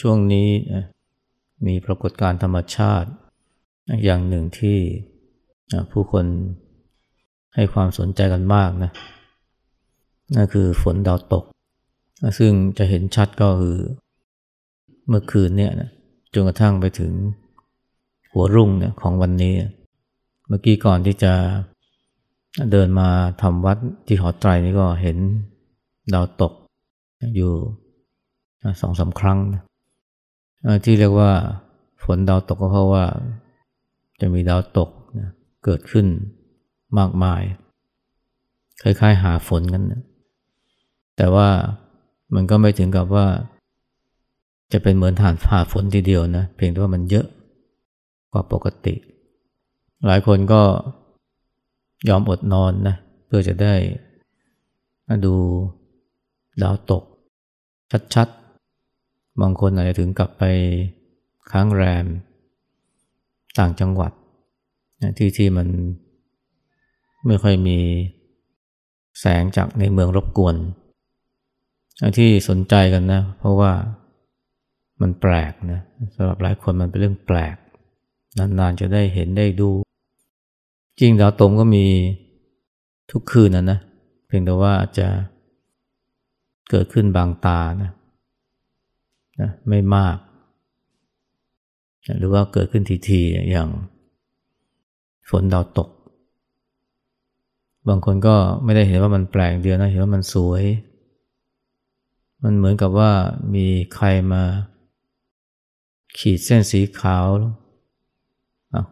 ช่วงนี้มีปรากฏการธรรมชาติ อย่างหนึ่งที่ผู้คนให้ความสนใจกันมากนะนั่นคือฝนดาวตก ซึ่งจะเห็นชัดก็คือเมื่อคืนเนี่ยนะจนกระทั่งไปถึงหัวรุ่งเนี่ยของวันนี้ เมื่อกี้ก่อนที่จะเดินมาทำวัดที่หอไตรนี่ก็เห็นดาวตกอยู่สองสาครั้งนะ ที่เรียกว่าฝนดาวตกก็เพราะว่า จะมีดาวตกนะเกิดขึ้นมากมาย คล้ายๆ หาฝนกันนะแต่ว่ามันก็ไม่ถึงกับว่า จะเป็นเหมือนฐานผ่าฝนทีเดียวนะเพียงแต่ว่ามันเยอะกว่าปกติ หลายคนก็ยอมอดนอนนะเพื่อจะได้ดูดาวตกชัดๆ บางคนอาจจะถึงกลับไปค้างแรม ต่างจังหวัดที่ที่มันไม่ค่อยมีแสงจากในเมืองรบกวน ที่สนใจกันนะ เพราะว่ามันแปลกนะสำหรับหลายคนมันเป็นเรื่องแปลก นานๆจะได้เห็นได้ดู จริงดาวตมก็มีทุกคืนนะนะเพียงแต่ว่าอาจะเกิดขึ้นบางตานะ นะไม่มาก หรือว่าเกิดขึ้นทีๆอย่างฝนดาวตก บางคนก็ไม่ได้เห็นว่ามันแปลกเดียวนะ เห็นว่ามันสวย มันเหมือนกับว่ามีใครมา ขีดเส้นสีขาว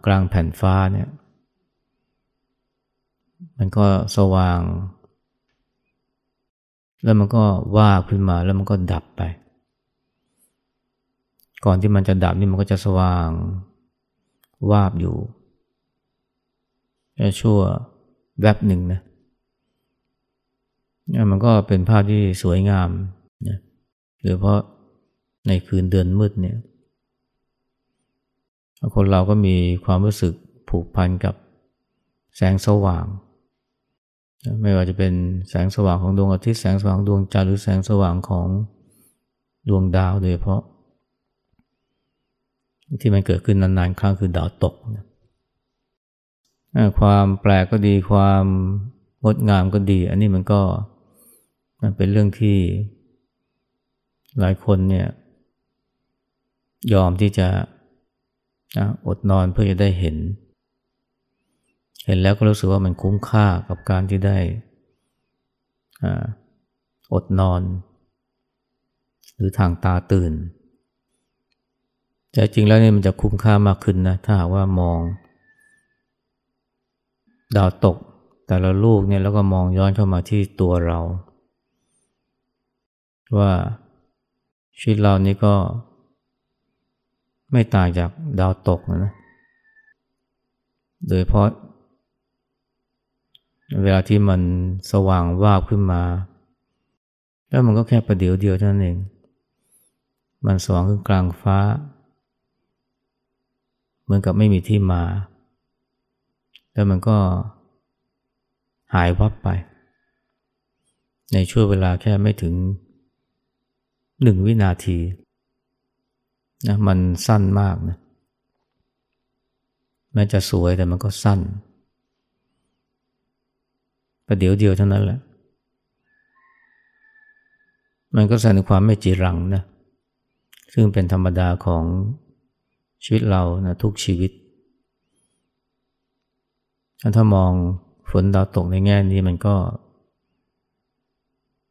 กลางแผ่นฟ้าเนี่ย มันก็สว่าง แล้วมันก็ว่าขึ้นมาแล้วมันก็ดับไป ก่อนที่มันจะดับนี่มันก็จะสว่างวาบอยู่ชั่วแวบหนึ่งนะมันก็เป็นภาพที่สวยงามนะหรือเพราะในคืนเดือนมืดเนี่ยคนเราก็มีความรู้สึกผูกพันกับแสงสว่าง ไม่ว่าจะเป็นแสงสว่างของดวงอาทิตย์แสงสว่างดวงจันทร์หรือแสงสว่างของดวงดาวโดยเฉพาะ ที่มันเกิดขึ้นนานๆครั้งคือดาวตกนะความแปลกก็ดีความงดงามก็ดี อันนี้มันก็มันเป็นเรื่องที่หลายคนเนี่ยยอมที่จะอดนอนเพื่อจะได้เห็น เห็นแล้วก็รู้สึกว่ามันคุ้มค่ากับการที่ได้อดนอน หรือทางตาตื่น แต่จริงแล้วนี่มันจะคุ้มค่ามากขึ้นนะ ถ้าหากว่ามอง ดาวตกแต่ละลูกเนี่ยแล้วก็มองย้อนเข้ามาที่ตัวเรา ว่าชีวิตเรานี่ก็ ไม่ต่างจากดาวตกนะโดยเพราะ เวลาที่มันสว่างวาบขึ้นมา แล้วมันก็แค่ประเดี๋ยวเดียวเท่านั้นเอง มันสว่างขึ้นกลางฟ้า เหมือนกับไม่มีที่มา แล้วมันก็หายวับไป ในช่วงเวลาแค่ไม่ถึงหนึ่งวินาทีนะมันสั้นมากนะแม้จะสวยแต่มันก็สั้นประเดี๋ยวเดียวเท่านั้นแหละ มันก็แสดงความไม่จีรังนะ ซึ่งเป็นธรรมดาของ ชีวิตเรานะทุกชีวิต ถ้ามองฝนดาวตกในแง่นี้มันก็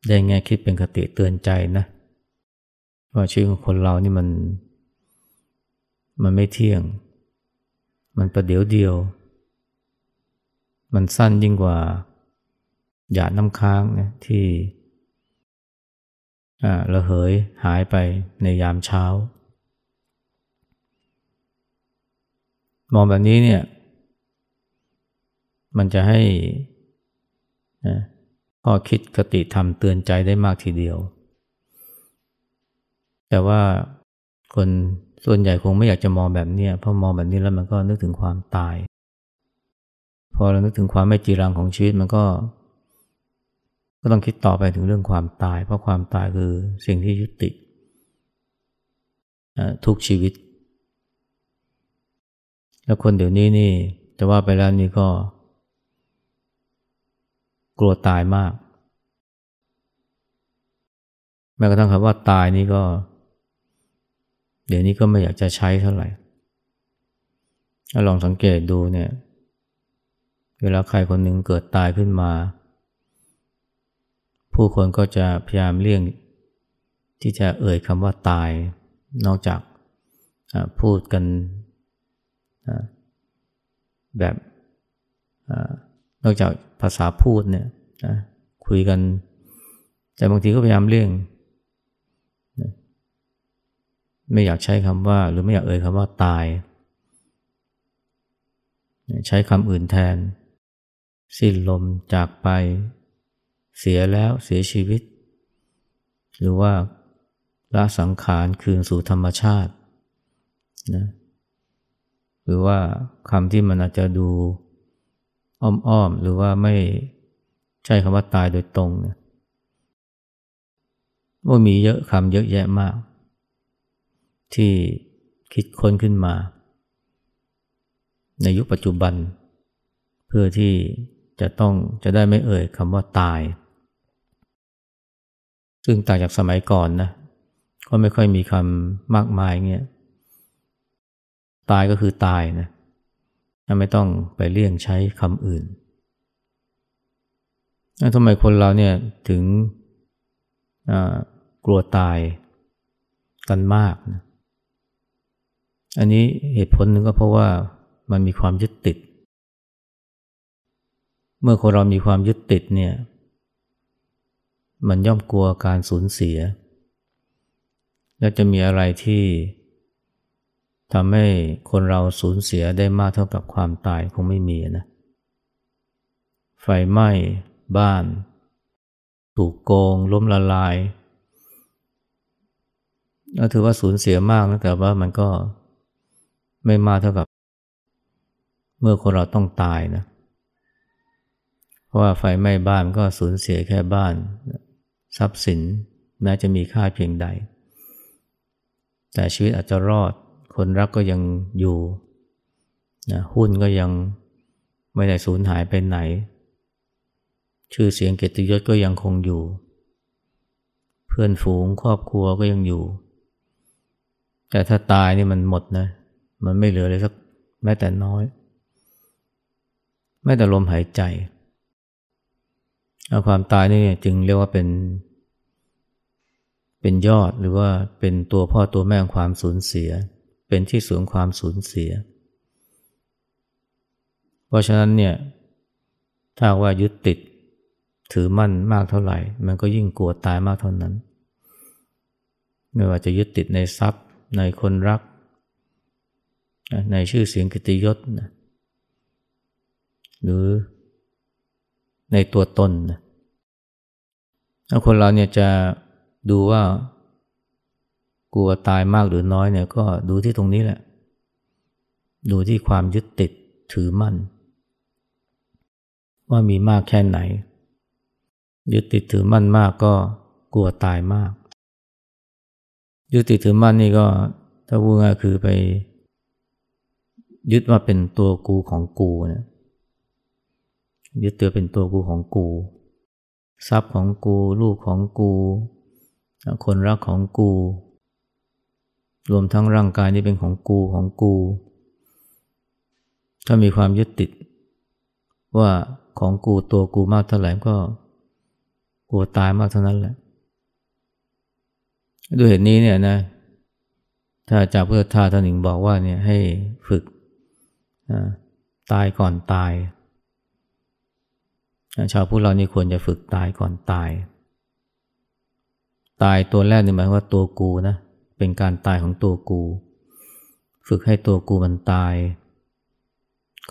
ได้แง่คิดเป็นคติเตือนใจนะ ว่าชีวิตของคนเรานี่มัน มันไม่เที่ยง มันประเดี๋ยวเดียว มันสั้นยิ่งกว่าหยาดน้ำค้างนะที่ระเหยหายไปในยามเช้า มองแบบนี้เนี่ย มันจะให้ข้อคิดคติธรรมเตือนใจได้มากทีเดียว แต่ว่าคนส่วนใหญ่คงไม่อยากจะมองแบบนี้เพราะมองแบบนี้แล้วมันก็นึกถึงความตาย พอเรานึกถึงความไม่จีรังของชีวิตมันก็ ก็ต้องคิดต่อไปถึงเรื่องความตาย เพราะความตายคือสิ่งที่ยุติทุกชีวิต แล้วคนเดี๋ยวนี้นี่จะว่าไปแล้วนี่ก็ กลัวตายมาก แม้กระทั่งคำว่าตายนี่ก็ เดี๋ยวนี้ก็ไม่อยากจะใช้เท่าไหร่ถ้าลองสังเกตดูเนี่ย เวลาใครคนหนึ่งเกิดตายขึ้นมา ผู้คนก็จะพยายามเลี่ยง ที่จะเอ่ยคำว่าตาย นอกจากพูดกัน แบบนอกจากภาษาพูดเนี่ยคุยกัน แต่บางทีก็พยายามเลี่ยงไม่อยากใช้คำว่า หรือไม่อยากเอ่ยคำว่าตาย ใช้คำอื่นแทน สิ้นลมจากไป เสียแล้วเสียชีวิต หรือว่าละสังขารคืนสู่ธรรมชาตินะ หรือว่าคำที่มันอาจจะดูอ้อมๆ หรือว่าไม่ใช่คำว่าตายโดยตรงเนี่ยว่ามีเยอะคำเยอะแยะมาก ที่คิดค้นขึ้นมา ในยุคปัจจุบัน เพื่อที่จะต้องจะได้ไม่เอ่ยคำว่าตาย ซึ่งต่างจากสมัยก่อนนะก็ไม่ค่อยมีคำมากมายเงี้ย ตายก็คือตายนะไม่ต้องไปเลี่ยงใช้คำอื่นทำไมคนเราเนี่ยถึงกลัวตายกันมากนะอันนี้เหตุผลหนึ่งก็เพราะว่ามันมีความยึดติด เมื่อคนเรามีความยึดติดเนี่ย มันย่อมกลัวการสูญเสีย แล้วจะมีอะไรที่ ทำให้คนเราสูญเสียได้มากเท่ากับความตายคงไม่มีนะ ไฟไหม้ บ้าน ถูกโกง ล้มละลายเราถือว่าสูญเสียมากนะแต่ว่ามันก็ไม่มากเท่ากับ เมื่อคนเราต้องตายนะ เพราะว่าไฟไหม้บ้านก็สูญเสียแค่บ้าน ทรัพย์สินแม้จะมีค่าเพียงใด แต่ชีวิตอาจจะรอด คนรักก็ยังอยู่นะหุ้นก็ยังไม่ได้สูญหายไปไหน ชื่อเสียงเกียรติยศก็ยังคงอยู่ เพื่อนฝูงครอบครัวก็ยังอยู่ แต่ถ้าตายนี่มันหมดนะ มันไม่เหลือเลยสักแม้แต่น้อย แม้แต่ลมหายใจเอาความตายนี่จึงเรียกว่าเป็น เป็นยอดหรือว่าเป็นตัวพ่อตัวแม่ของความสูญเสีย เป็นที่สูงความสูญเสีย เพราะฉะนั้นเนี่ยถ้าว่ายึดติดถือมั่นมากเท่าไหร่ มันก็ยิ่งกลัวตายมากเท่านั้น ไม่ว่าจะยึดติดในทรัพย์ในคนรัก ในชื่อเสียงกิตยศนะหรือในตัวตนนะคนเราเนี่ยจะดูว่า กลัวตายมากหรือน้อยเนี่ยก็ดูที่ตรงนี้แหละ ดูที่ความยึดติดถือมั่น ว่ามีมากแค่ไหน ยึดติดถือมั่นมากก็กลัวตายมาก ยึดติดถือมั่นนี่ก็ถ้าพูดง่ายคือไป ยึดว่าเป็นตัวกูของกูเนี่ยยึดตัวเป็นตัวกูของกู ทรัพย์ของกู ลูกของกู คนรักของกู รวมทั้งร่างกายนี่เป็นของกูของกู ถ้ามีความยึดติด ว่าของกูตัวกูมากเท่าไหร่ก็กลัวตายมากเท่านั้นแหละ ด้วยเหตุนี้เนี่ยนะ ถ้าจากเพื่อท่าท่านหนึ่งบอกว่าเนี่ยให้ฝึกตายก่อนตาย ชาวพุทธเรานี่ควรจะฝึกตายก่อนตาย ตายตัวแรกนี่หมายว่าตัวกูนะ เป็นการตายของตัวกู ฝึกให้ตัวกูมันตาย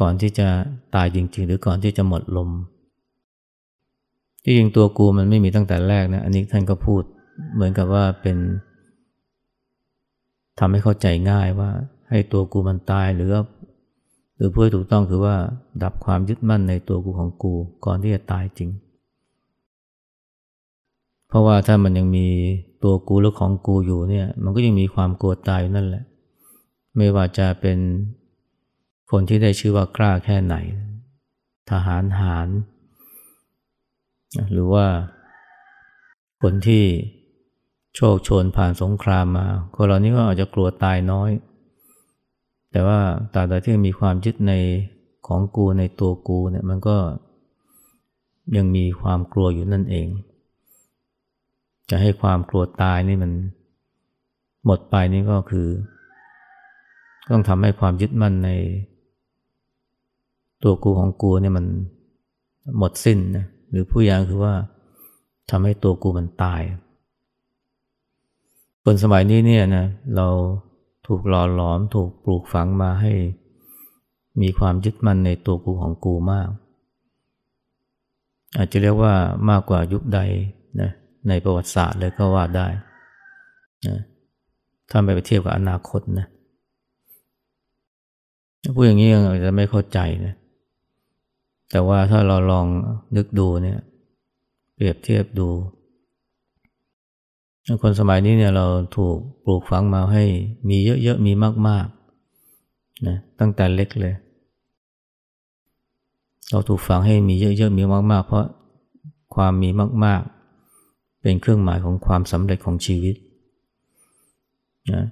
ก่อนที่จะตายจริง ๆ หรือก่อนที่จะหมดลมที่จริงตัวกูมันไม่มีตั้งแต่แรกนะ อันนี้ท่านก็พูดเหมือนกับว่าเป็นทำให้เข้าใจง่ายว่า ให้ตัวกูมันตายหรือหรือเพื่อถูกต้องคือว่าดับความยึดมั่นในตัวกูของกู ก่อนที่จะตายจริง พราะว่าถ้ามันยังมีตัวกูหรือของกูอยู่เนี่ยมันก็ยังมีความกลัวตายนั่นแหละ ไม่ว่าจะเป็นคนที่ได้ชื่อว่ากล้าแค่ไหน ทหารหาร หรือว่าคนที่โชคชนผ่านสงครามมาคนเหล่านี้ก็อาจจะกลัวตายน้อย แต่ว่าตราบใดที่มีความยึดในของกูในตัวกูเนี่ยมันก็ยังมีความกลัวอยู่นั่นเอง จะให้ความกลัวตายนี่มันหมดไปนี่ก็คือ ต้องทำให้ความยึดมั่นใน ตัวกูของกูเนี่ยมันหมดสิ้นนะหรือผู้อย่างคือว่าทำให้ตัวกูมันตาย คนสมัยนี้เนี่ยนะเราถูกหล่อหลอมถูกปลูกฝังมาให้ มีความยึดมั่นในตัวกูของกูมาก อาจจะเรียกว่ามากกว่ายุคใดนะ ในประวัติศาสตร์เลยก็ว่าได้นะถ้าไปเทียบกับอนาคตนะพูดอย่างนี้ยังอาจจะไม่เข้าใจนะแต่ว่าถ้าเราลองนึกดูเนี่ย เปรียบเทียบดูคนสมัยนี้เนี่ยเราถูกปลูกฝังมาให้มีเยอะๆมีมากๆนะตั้งแต่เล็กเลย เราถูกฝังให้มีเยอะๆมีมากๆ เพราะความมีมาก เป็นเครื่องหมายของความสำเร็จของชีวิตนะ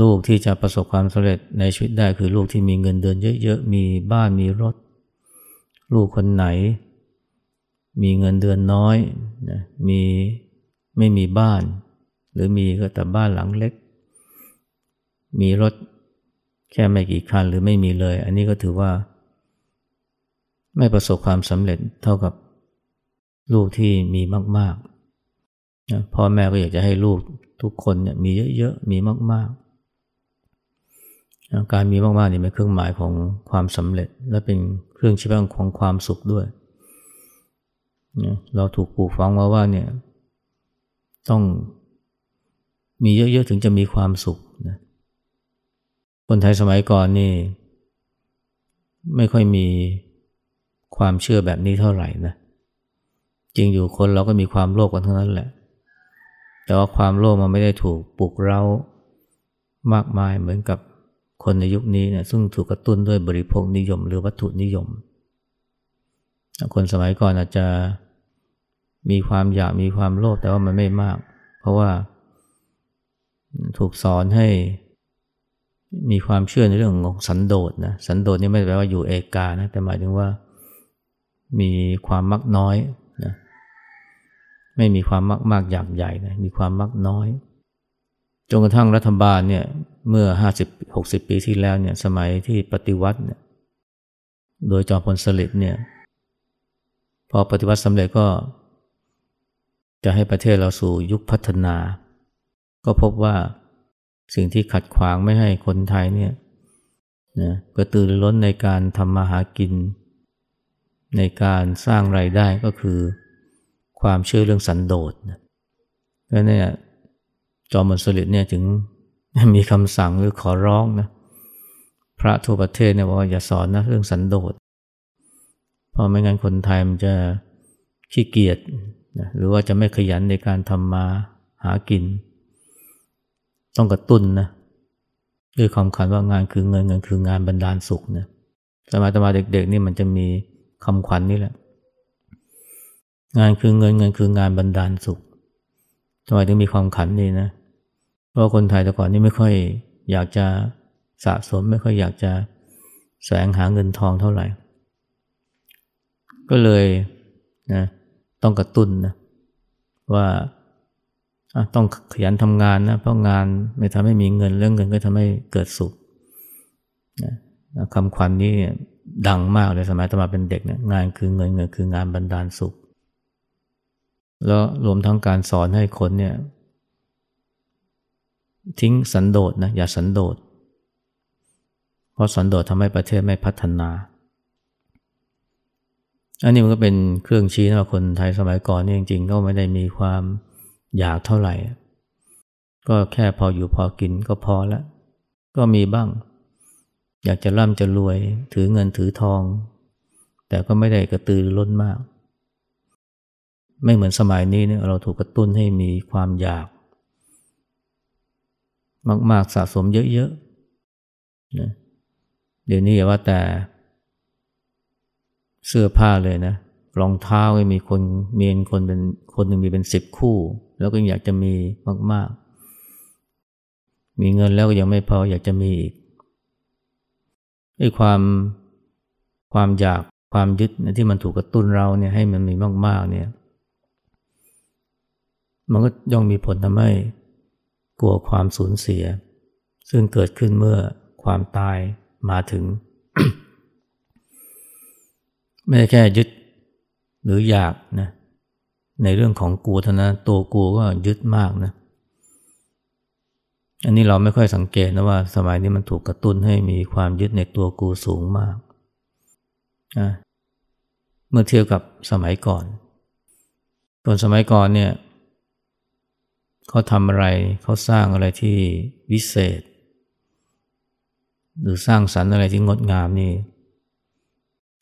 ลูกที่จะประสบความสำเร็จในชีวิตได้คือลูกที่มีเงินเดือนเยอะๆ มีบ้านมีรถ ลูกคนไหน มีเงินเดือนน้อยนะมีไม่มีบ้าน หรือมีก็แต่บ้านหลังเล็ก มีรถแค่ไม่กี่คันหรือไม่มีเลย อันนี้ก็ถือว่า ไม่ประสบความสำเร็จเท่ากับลูกที่มีมากๆ พ่อแม่ก็อยากจะให้ลูกทุกคนเนี่ยมีเยอะๆ มีมากๆ การมีมากๆนี่เป็นเครื่องหมายของความสำเร็จ และเป็นเครื่องชี้วัดของความสุขด้วยเราถูกปลูกฝังมาว่าเนี่ยต้องมีเยอะๆ ถึงจะมีความสุขนะคนไทยสมัยก่อนนี่ ไม่ค่อยมีความเชื่อแบบนี้เท่าไหร่นะจริงอยู่คนเราก็มีความโลภกันทั้งนั้นแหละ แต่ว่าความโลภมันไม่ได้ถูกปลุกเร้ามากมายเหมือนกับคนในยุคนี้เนี่ยซึ่งถูกกระตุ้นด้วยบริโภคนิยม หรือวัตถุนิยม คนสมัยก่อนอาจจะมีความอยากมีความโลภแต่ว่ามันไม่มาก เพราะว่าถูกสอนให้มีความเชื่อในเรื่องของสันโดษนะสันโดษนี่ไม่ได้แปลว่าอยู่เอกานะแต่หมายถึงว่ามีความมักน้อย ไม่มีความมักมากอยากใหญ่นะมีความมักน้อย จนกระทั่งรัฐบาลเนี่ยเมื่อห้าสิบหกสิบปีที่แล้วเนี่ยสมัยที่ปฏิวัติเนี่ยโดยจอมพลสฤษดิ์เนี่ยพอปฏิวัติสำเร็จก็ จะให้ประเทศเราสู่ยุคพัฒนา ก็พบว่าสิ่งที่ขัดขวางไม่ให้คนไทยเนี่ยนะกระตือรือร้นในการทำมาหากิน ในการสร้างไรายได้ก็คือ ความเชื่อเรื่องสันโดษนะแล้วเนี่ยจอมมนสลิดเนี่ยถึงมีคำสั่งหรือขอร้องนะพระทั่วประเทศเนี่ยว่าอย่าสอนนะเรื่องสันโดษเพราะไม่งั้นคนไทยมันจะขี้เกียจนะหรือว่าจะไม่ขยันในการทำมาหากิน ต้องกระตุ้นนะด้วยคำขวัญว่างานคือเงินเงินคืองานบรรดาลสุขนะสมัยตมาเด็กๆนี่มันจะมีคำขวัญนนี่แหละ งานคือเงินเงินคืองานบรรดาลสุขทำไมถึงมีความขันนี่นะ เพราะคนไทยแต่ก่อนนี่ไม่ค่อยอยากจะสะสมไม่ค่อยอยากจะแสวงหาเงินทองเท่าไหร่ ก็เลยนะต้องกระตุ้นนะว่าต้องขยันทำงานนะเพราะงานไม่ทำให้มีเงินเรื่องเงินก็ทำให้เกิดสุขนะคำขวัญนนี้ดังมากเลยสมัยตมาเป็นเด็กเนะงานคือเงินเงินคืองานบรรดาลสุข แล้วรวมทั้งการสอนให้คนเนี่ยทิ้งสันโดษนะอย่าสันโดษ เพราะสันโดษทำให้ประเทศไม่พัฒนา อันนี้มันก็เป็นเครื่องชี้นะว่าคนไทยสมัยก่อนนี่จริงๆ ก็ไม่ได้มีความอยากเท่าไหร่ ก็แค่พออยู่พอกินก็พอแล้วก็มีบ้าง อยากจะร่ำจะรวยถือเงินถือทอง แต่ก็ไม่ได้กระตือร้นมาก ไม่เหมือนสมัยนี้เนี่ยเราถูกกระตุ้นให้มีความอยาก มาก ๆสะสมเยอะๆนะเดี๋ยวนี้อย่าว่าแต่เสื้อผ้าเลยนะรองเท้าก็มีคนเมียนคนเป็นคนหนึ่งมีเป็นสิบคู่ แล้วก็อยากจะมีมาก ๆ มีเงินแล้วก็ยังไม่พออยากจะมีอีกไอ้ความความอยากความยึดที่มันถูกกระตุ้นเราเนี่ยให้มันมีมาก ๆ เนี่ย มันก็ย่อมมีผลทำให้กลัวความสูญเสีย ซึ่งเกิดขึ้นเมื่อความตายมาถึง ไม่แค่ยึดหรืออยากนะในเรื่องของกูเท่านั้นตัวกูก็ยึดมากนะอันนี้เราไม่ค่อยสังเกตนะว่า สมัยนี้มันถูกกระตุ้นให้มีความยึดในตัวกูสูงมากนะเมื่อเทียบกับสมัยก่อนคนสมัยก่อนเนี่ย เขาทำอะไรเขาสร้างอะไรที่วิเศษ หรือสร้างสรรค์อะไรที่งดงามนี่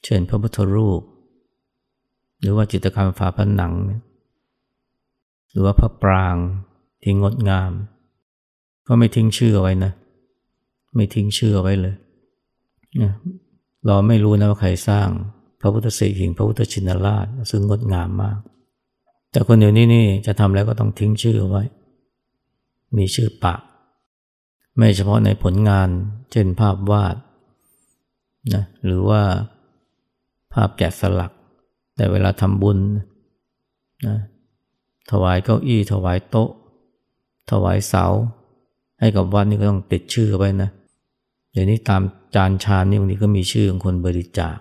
เช่นพระพุทธรูป หรือว่าจิตรกรรมฝาผนัง หรือว่าพระปรางที่งดงาม ก็ไม่ทิ้งชื่อไว้นะ ไม่ทิ้งชื่อไว้เลยเราไม่รู้นะว่าใครสร้างพระพุทธสิหิงพระพุทธชินราช ซึ่งงดงามมาก แต่คนเดียวนี้นี่จะทำแล้วก็ต้องทิ้งชื่อไว้ มีชื่อปะ ไม่เฉพาะในผลงาน เช่นภาพวาดนะหรือว่าภาพแกะสลัก แต่เวลาทำบุญนะถวายเก้าอี้ ถวายโต๊ะ ถวายเสา ให้กับวัดนี่ก็ต้องติดชื่อไว้นะเดี๋ยวนี้ตามจานชานนี่บางทีก็มีชื่อของคนบริจาค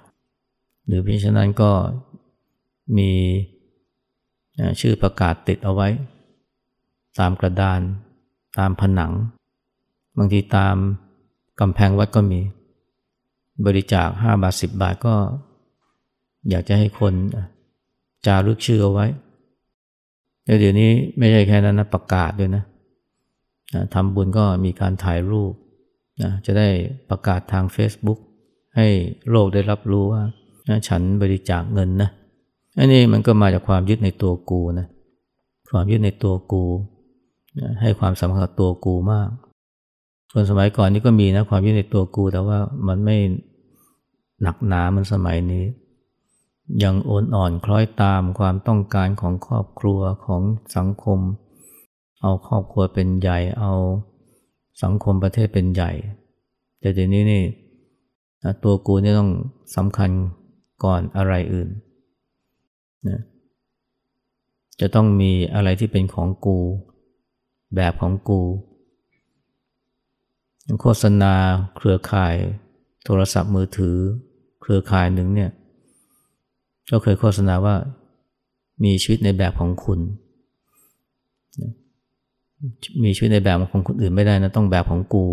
หรือเพราะฉะนั้นก็มี ชื่อประกาศติดเอาไว้ ตามกระดาน ตามผนัง บางทีตามกำแพงวัดก็มี บริจาคห้าบาทสิบบาทก็ อยากจะให้คนจารึกชื่อเอาไว้แล้วเดี๋ยวนี้ไม่ใช่แค่นั้นนะประกาศด้วยนะทำบุญก็มีการถ่ายรูปนะจะได้ประกาศทาง Facebook ให้โลกได้รับรู้ว่าฉันบริจาคเงินนะ อันนี้มันก็มาจากความยึดในตัวกูนะความยึดในตัวกูให้ความสำคัญกับตัวกูมากคนสมัยก่อนนี่ก็มีนะความยึดในตัวกู แต่ว่ามันไม่หนักหนามันสมัยนี้ ยังโอนอ่อนคล้อยตามความต้องการของครอบครัวของสังคม เอาครอบครัวเป็นใหญ่ เอาสังคมประเทศเป็นใหญ่ แต่เดี๋ยวนี้นี่ตัวกูนี่ต้องสำคัญก่อนอะไรอื่น นะจะต้องมีอะไรที่เป็นของกู แบบของกู โฆษณาเครือข่ายโทรศัพท์มือถือ เครือข่ายหนึ่งเนี่ยก็เคยโฆษณาว่ามีชีวิตในแบบของคุณ มีชีวิตในแบบของคนอื่นไม่ได้นะต้องแบบของกู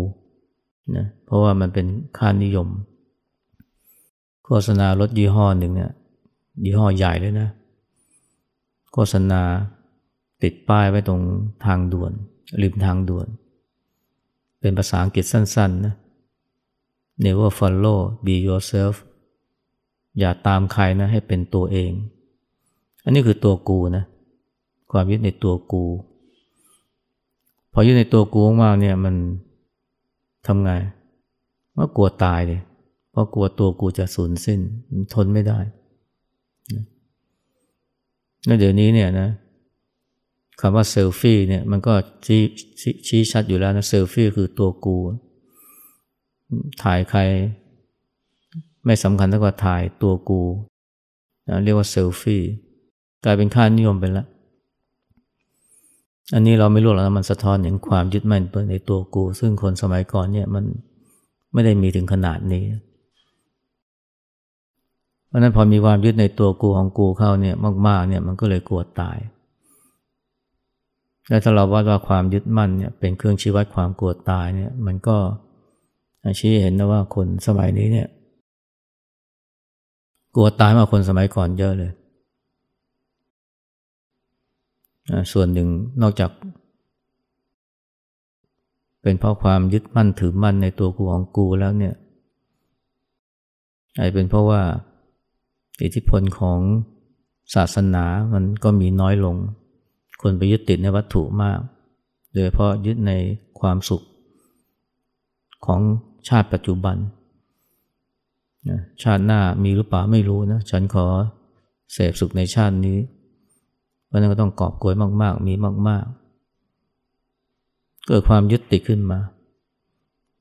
นะเพราะว่ามันเป็นค่านิยม โฆษณารถยี่ห้อหนึ่งเนี่ยยี่ห้อใหญ่เลยนะ โฆษณาติดป้ายไว้ตรงทางด่วน ริมทางด่วน เป็นภาษาอังกฤษสั้นๆนะ Never follow be yourself อย่าตามใครนะให้เป็นตัวเอง อันนี้คือตัวกูนะ ความยึดในตัวกู พอยึดในตัวกูมากเนี่ยมันทำไงว่ากลัวตายเลยเพราะกลัวตัวกูจะสูญสิ้น ทนไม่ได้ แล้วเดี๋ยวนี้เนี่ยนะคำว่าเซลฟี่เนี่ยมันก็ชี้ชี้ชัดอยู่แล้วนะเซลฟี่คือตัวกู ถ่ายใคร ไม่สำคัญเท่ากับถ่ายตัวกูนะเรียกว่าเซลฟี่กลายเป็นค่านิยมไปแล้ว อันนี้เราไม่รู้หรอกนะมันสะท้อนเห็นความยึดมั่นในตัวกู ซึ่งคนสมัยก่อนเนี่ยมันไม่ได้มีถึงขนาดนี้ เพราะนั้นพอมีความยึดในตัวกูของกูเข้าเนี่ยมากๆเนี่ยมันก็เลยกลัวตาย และถ้าเราว่าว่าความยึดมั่นเนี่ยเป็นเครื่องชี้วัดความกลัวตายเนี่ยมันก็ชี้เห็นนะว่าคนสมัยนี้เนี่ยกลัวตายมากคนสมัยก่อนเยอะเลย ส่วนหนึ่งนอกจาก เป็นเพราะความยึดมั่นถือมั่นในตัวกูของกูแล้วเนี่ยอาจเป็นเพราะว่า อิทธิพลของศาสนามันก็มีน้อยลง คนไปยึดติดในวัตถุมาก โดยเพราะยึดในความสุข ของชาติปัจจุบันชาติหน้ามีหรือเปล่าไม่รู้นะ ฉันขอเสพสุขในชาตินี้เพราะนั้นก็ต้องกอบโกยมาก ๆ มีมาก ๆ เกิดความยึดติดขึ้นมา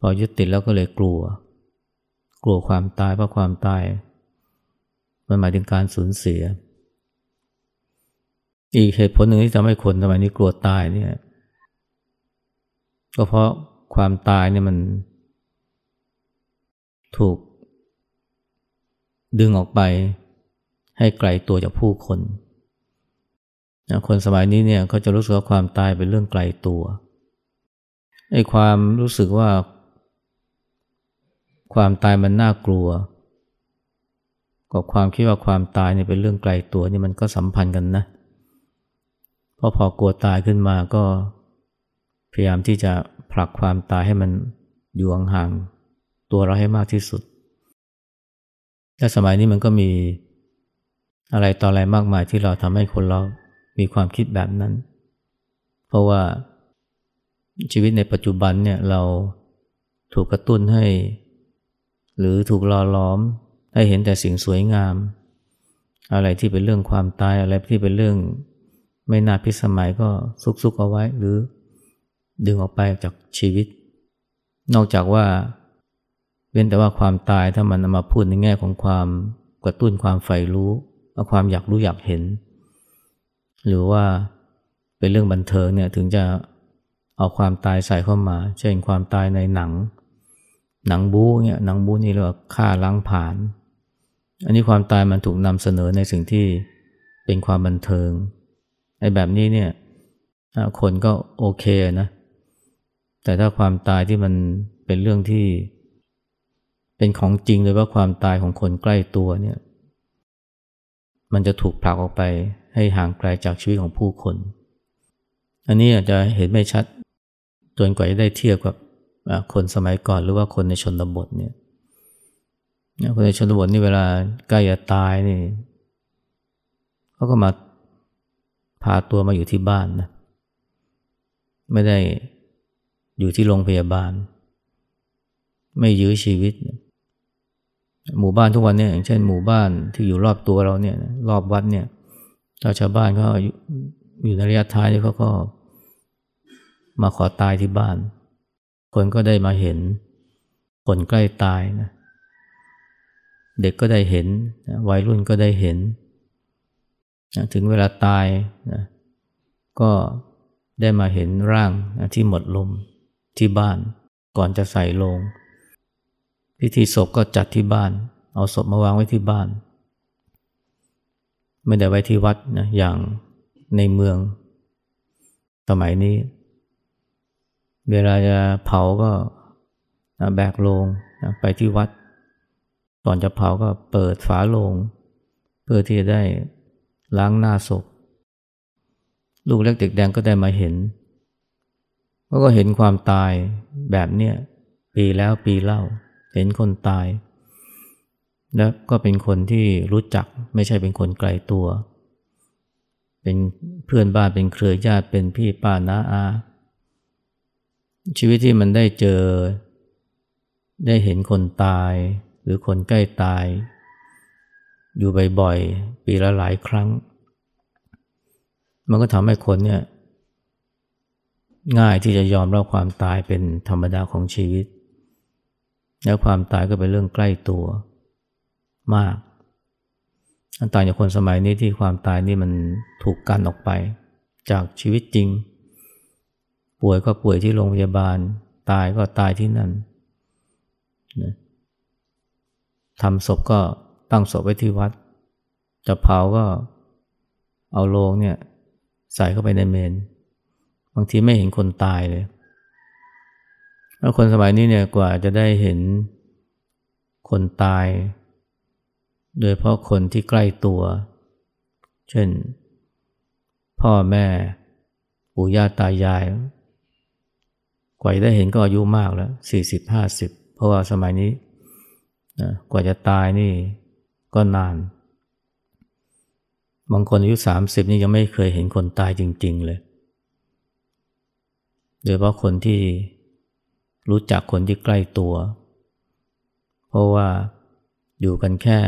พอยึดติดแล้วก็เลยกลัว กลัวความตายเพราะความตาย มันหมายถึงการสูญเสีย อีกเหตุผลหนึ่งที่ทำให้คนสมัยนี้กลัวตายเนี่ยก็เพราะความตายเนี่ยมันถูก ดึงออกไปให้ไกลตัวจากผู้คนคนสมัยนี้เนี่ยเขาจะรู้สึกว่าความตายเป็นเรื่องไกลตัวไอ้ความรู้สึกว่า ความตายมันน่ากลัว กับความคิดว่าความตายเนี่ยเป็นเรื่องไกลตัวนี่มันก็สัมพันธ์กันนะเพราะพอกลัวตายขึ้นมาก็พยายามที่จะผลักความตายให้มันอยู่ห่างตัวเราให้มากที่สุด และสมัยนี้มันก็มีอะไรต่ออะไรมากมายที่เราทำให้คนเรามีความคิดแบบนั้น เพราะว่าชีวิตในปัจจุบันเนี่ยเราถูกกระตุ้นให้ หรือถูกล่อล้อม ให้เห็นแต่สิ่งสวยงาม อะไรที่เป็นเรื่องความตายอะไรที่เป็นเรื่องไม่น่าพิสมัยก็ซุกๆเอาไว้ หรือดึงออกไปจากชีวิต นอกจากว่าเว้นแต่ว่าความตายถ้ามันมาพูดในแง่ของความกระตุ้นความใฝ่รู้ความอยากรู้อยากเห็น หรือว่าเป็นเรื่องบันเทิงเนี่ยถึงจะเอาความตายใส่เข้ามา เช่นความตายในหนัง หนังบู๊เนี่ยหนังบู๊นี่เรียกว่าฆ่าล้างผ่าน อันนี้ความตายมันถูกนำเสนอในสิ่งที่เป็นความบันเทิงไอ้แบบนี้เนี่ยคนก็โอเคนะ แต่ถ้าความตายที่มันเป็นเรื่องที่ เป็นของจริงเลยว่าความตายของคนใกล้ตัวเนี่ย มันจะถูกผลักออกไปให้ห่างไกลจากชีวิตของผู้คน อันนี้อาจจะเห็นไม่ชัดจนกว่าจะได้เทียบกับคนสมัยก่อนหรือว่าคนในชนบทเนี่ย คนในชนบทนี่เวลาใกล้จะตายนี่เขาก็มาพาตัวมาอยู่ที่บ้านนะไม่ได้อยู่ที่โรงพยาบาล ไม่ยื้อชีวิต หมู่บ้านทุกวันเนี่ยอย่างเช่นหมู่บ้านที่อยู่รอบตัวเราเนี่ย รอบวัดเนี่ยชาวบ้านเขาอยู่ในระยะท้ายนี่เขาก็มาขอตายที่บ้าน คนก็ได้มาเห็นคนใกล้ตายนะ เด็กก็ได้เห็นวัยรุ่นก็ได้เห็นถึงเวลาตายนะก็ได้มาเห็นร่างที่หมดลมที่บ้านก่อนจะใส่ลง พิธีศพก็จัดที่บ้าน เอาศพมาวางไว้ที่บ้าน ไม่ได้ไว้ที่วัดนะอย่างในเมือง สมัยนี้ เวลาจะเผาก็แบกโลงไปที่วัด ก่อนจะเผาก็เปิดฝาโลง เพื่อที่จะได้ล้างหน้าศพ ลูกเล็กเด็กแดงก็ได้มาเห็นก็เห็นความตายแบบเนี้ยปีแล้วปีเล่า เห็นคนตาย แล้วก็เป็นคนที่รู้จักไม่ใช่เป็นคนไกลตัว เป็นเพื่อนบ้านเป็นเครือญาติเป็นพี่ป้าน้าอา ชีวิตที่มันได้เจอ ได้เห็นคนตาย รือคนใกล้ตาย อยู่บ่อยๆ ปีละหลายครั้ง มันก็ทำให้คนเนี่ยง่ายที่จะยอมรับความตายเป็นธรรมดาของชีวิต แล้วความตายก็เป็นเรื่องใกล้ตัวมากต่างจากคนสมัยนี้ที่ความตายนี่มันถูกกันออกไป จากชีวิตจริง ป่วยก็ป่วยที่โรงพยาบาล ตายก็ตายที่นั่น ทำศพก็ตั้งศพไว้ที่วัด จะเผาก็เอาโลงเนี่ยใส่เข้าไปในเมน บางทีไม่เห็นคนตายเลยแล้วคนสมัยนี้เนี่ยกว่าจะได้เห็นคนตาย โดยเพราะคนที่ใกล้ตัว เช่น พ่อแม่ปู่ย่าตายาย กว่าจะได้เห็นก็อายุมากแล้วสี่สิบห้าสิบเพราะว่าสมัยนี้ นะกว่าจะตายนี่ก็นาน บางคนอายุสามสิบนี่ยังไม่เคยเห็นคนตายจริง ๆ เลย โดยเฉพาะคนที่รู้จักคนที่ใกล้ตัว เพราะว่าอยู่กันแค่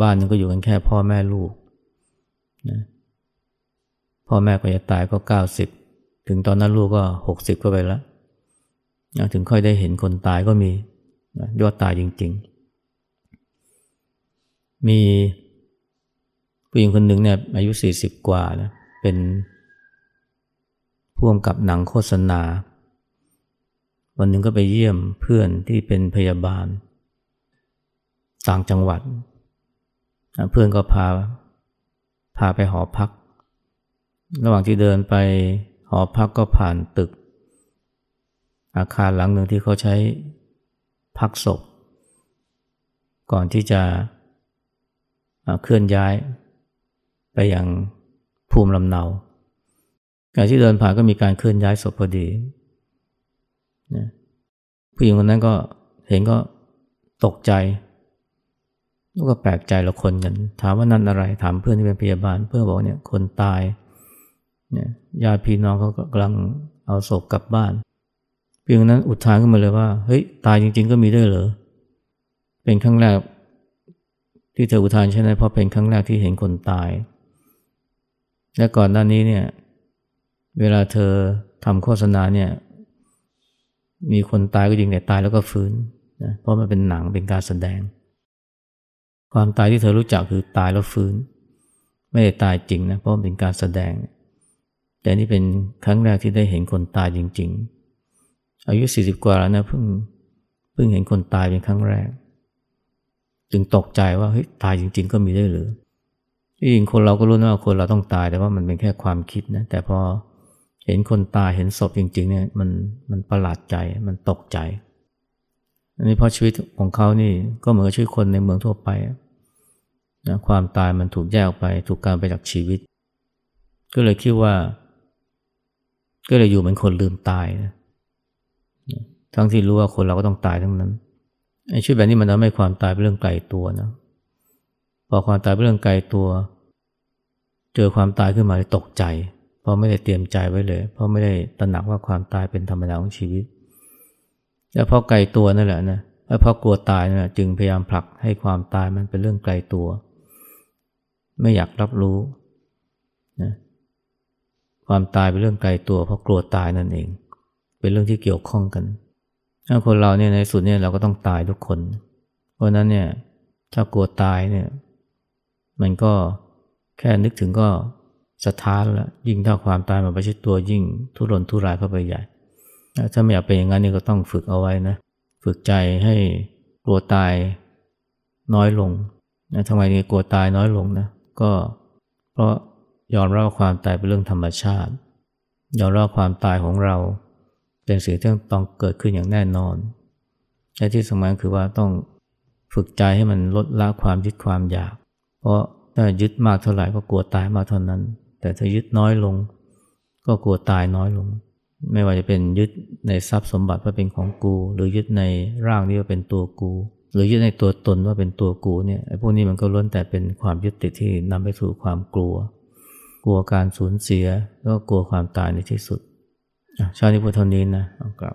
บ้านนึงก็อยู่กันแค่พ่อแม่ลูกนะพ่อแม่ก็จะตายก็เก้าสิบถึงตอนนั้นลูกก็หกสิบก็ไปแล้ว ถึงค่อยได้เห็นคนตายก็มี ยอดตายจริง ๆ มีผู้หญิงคนหนึ่งเนี่ยอายุสี่สิบกว่านะเป็นพ่วงกับหนังโฆษณา วันหนึ่งก็ไปเยี่ยมเพื่อนที่เป็นพยาบาล ต่างจังหวัด เพื่อนก็พาพาไปหอพัก ระหว่างที่เดินไปหอพักก็ผ่านตึก อาคารหลังหนึ่งที่เขาใช้ พักศพ ก่อนที่จะเคลื่อนย้ายไปยังภูมิลำเนาการที่เดินผ่านก็มีการเคลื่อนย้ายศพพอดีนะผู้หญิงคนนั้นก็เห็นก็ตกใจแล้วก็แปลกใจละคนกันถามว่านั่นอะไร ถามเพื่อนที่เป็นพยาบาล เพื่อนบอกเนี่ยคนตายเนี่ยญาติพี่น้องเขากำลังเอาศพกลับบ้าน เพียงนั้นอุทานขึ้นมาเลยว่าเฮ้ยตายจริง ๆ ก็มีได้เหรอเป็นครั้งแรก ที่เธออุทานใช่ไหมเพราะเป็นครั้งแรกที่เห็นคนตาย และก่อนหน้านี้เนี่ย เวลาเธอทำโฆษณาเนี่ย มีคนตายก็จริงแต่ตายแล้วก็ฟื้นนะเพราะมันเป็นหนังเป็นการแสดง ความตายที่เธอรู้จักคือตายแล้วฟื้น ไม่ได้ตายจริงนะเพราะมันเป็นการแสดง แต่นี่เป็นครั้งแรกที่ได้เห็นคนตายจริง ๆ อายุสี่สิบกว่าแล้วนะเพิ่งเพิ่งเห็นคนตายเป็นครั้งแรก จึงตกใจว่าเฮ้ยตายจริง ๆ ก็มีได้หรือที่จริงคนเราก็รู้นะว่าคนเราต้องตายแต่ว่ามันเป็นแค่ความคิดนะแต่พอเห็นคนตายเห็นศพจริง ๆ เนี่ยมันมันประหลาดใจมันตกใจ อันนี้เพราะชีวิตของเขานี่ก็เหมือนชีวิตคนในเมืองทั่วไปนะความตายมันถูกแยกออกไปถูกการไปจากชีวิต ก็เลยคิดว่า ก็เลยอยู่เหมือนคนลืมตายนะ ทั้งที่รู้ว่าคนเราก็ต้องตายทั้งนั้นไอ้ชีวิตแบบนี้มันทำให้ความตายเป็นเรื่องไกลตัวนะพอความตายเป็นเรื่องไกลตัว เจอความตายขึ้นมาตกใจ เพราะไม่ได้เตรียมใจไว้เลย เพราะไม่ได้ตระหนักว่าความตายเป็นธรรมดาของชีวิต แล้วพอไกลตัวนั่นแหละนะแล้วพอกลัวตายนั่นแหละจึงพยายามผลักให้ความตายมันเป็นเรื่องไกลตัว ไม่อยากรับรู้นะความตายเป็นเรื่องไกลตัว เพราะกลัวตายนั่นเอง เป็นเรื่องที่เกี่ยวข้องกัน ถ้าคนเราเนี่ยในสุดเนี่ยเราก็ต้องตายทุกคน เพราะนั้นเนี่ยถ้ากลัวตายเนี่ยมันก็แค่นึกถึงก็สะท้านแล้วยิ่งถ้าความตายมาประชิดตัวยิ่งทุรนทุรายเข้าไปใหญ่ ถ้าไม่อยากเป็นอย่างนั้นนี่ก็ต้องฝึกเอาไว้นะ ฝึกใจให้กลัวตายน้อยลงนะทำไมนี่กลัวตายน้อยลงนะก็เพราะยอมรับความตายเป็นเรื่องธรรมชาติ ยอมรับความตายของเรา เป็นสิ่งที่ต้องเกิดขึ้นอย่างแน่นอน และที่สำคัญคือว่าต้องฝึกใจให้มันลดละความยึดความอยาก เพราะถ้ายึดมากเท่าไหร่ก็กลัวตายมากเท่านั้น แต่ถ้ายึดน้อยลง ก็กลัวตายน้อยลง ไม่ว่าจะเป็นยึดในทรัพย์สมบัติว่าเป็นของกู หรือยึดในร่างนี้ว่าเป็นตัวกู หรือยึดในตัวตนว่าเป็นตัวกูเนี่ยไอ้พวกนี้มันก็ล้วนแต่เป็นความยึดติดที่นำไปสู่ความกลัว กลัวการสูญเสียแล้วก็กลัวความตายในที่สุด ชาตินี้พุทธนี้นะเอากลับ